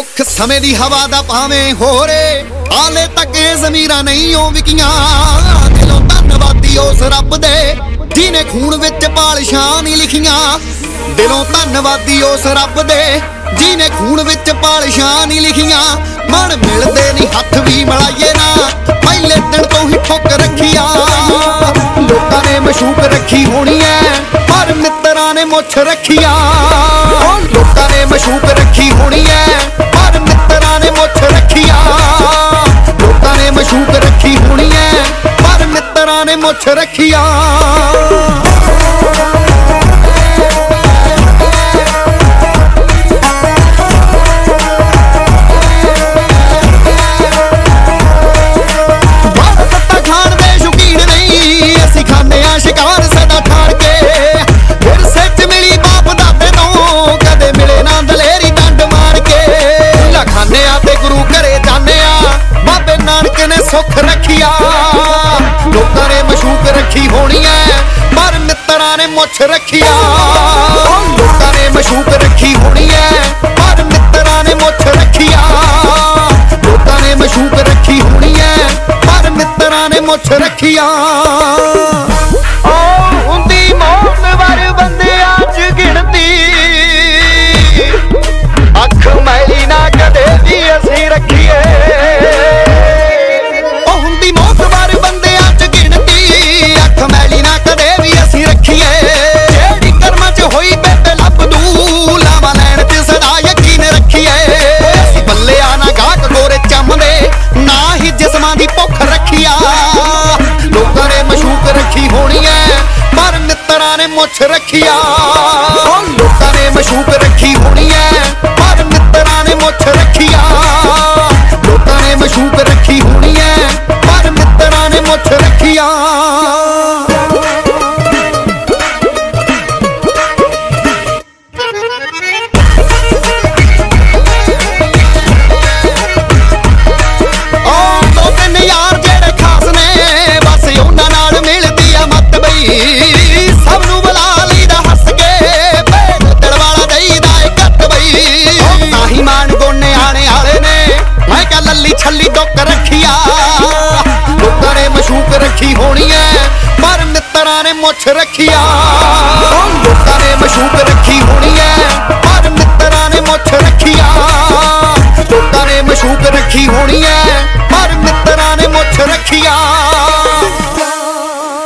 ਮੁੱਖ ਸਮੇਂ ਦੀ ਹਵਾ ਦਾ ਭਾਵੇਂ ਹੋਰੇ, ਹਾਲੇ ਤੱਕ ਇਹ ਜ਼ਮੀਰਾਂ ਨਹੀਂ ਓ ਵਿਕੀਆਂ। ਦਿਲੋਂ ਧੰਨਵਾਦੀ ਉਸ ਰੱਬ ਦੇ ਜਿਨੇ ਖੂਨ ਵਿੱਚ ਪਾਲਿਸ਼ਾਂ ਨਹੀਂ ਲਿਖੀਆਂ। ਦਿਲੋਂ ਧੰਨਵਾਦੀ ਉਸ ਰੱਬ ਦੇ ਜਿਨੇ ਖੂਨ ਵਿੱਚ ਪਾਲਿਸ਼ਾਂ ਨਹੀਂ ਲਿਖੀਆਂ। ਮਨ ਮਿਲਦੇ ਨਹੀਂ, ਹੱਥ ਵੀ ਮਲਾਈਏ ਨਾ। ਪਹਿਲੇ ਦਿਨ ਤੋਂ ਹੀ ਠੋਕ ਰੱਖੀਆਂ। ਲੋਕਾਂ ਨੇ ਮਸ਼ੂਕ ਰੱਖੀ ਹੋਣੀ ਐ, ਪਰ ਮਿੱਤਰਾਂ ਨੇ ਮੁੱਛ ਰੱਖੀਆਂ। ਲੋਕਾਂ ਨੇ ਮਸ਼ੂਕ ਰੱਖੀ ਹੋਣੀ ਐ ਮਿੱਤਰਾਂ ਨੇ ਰੱਖੀ ਹੋਣੀ ਐ ਪਰ ਮਿੱਤਰਾਂ ਨੇ ਮੁੱਛ ਰੱਖਿਆ। ਲੋਕਾਂ ਨੇ ਮਸ਼ੂਕ ਰੱਖੀ ਹੋਣੀ ਐ ਪਰ ਮਿੱਤਰਾਂ ਨੇ ਮੁੱਛ ਰੱਖਿਆ। ਲੋਕਾਂ ਨੇ ਮਸ਼ੂਕ ਰੱਖੀ ਹੋਣੀ ਐ ਪਰ ਮਿੱਤਰਾਂ ਨੇ ਮੁੱਛ ਰੱਖਿਆ। ਮਿੱਤਰਾਂ ਨੇ ਮੁੱਛ ਰੱਖਿਆ ਲੋਕਾਂ ਨੇ ਮਸ਼ੂਕ ਰੱਖੀ ਹੋਣੀ ਐ। ਨੇ ਮੁੱਛ ਰੱਖੀਆ। ਉਹ ਲੋਕਾਂ ਨੇ ਮਸ਼ੂਕ ਰੱਖੀ ਹੋਣੀ ਐ। ਪਰ ਮਿੱਤਰਾਂ ਨੇ ਮੁੱਛ ਰੱਖਿਆ। ਲੋਕਾਂ ਨੇ ਮਸ਼ੂਕ ਰੱਖੀ ਹੋਣੀ ਐ। ਪਰ ਮਿੱਤਰਾਂ ਨੇ ਮੁੱਛ ਰੱਖਿਆ।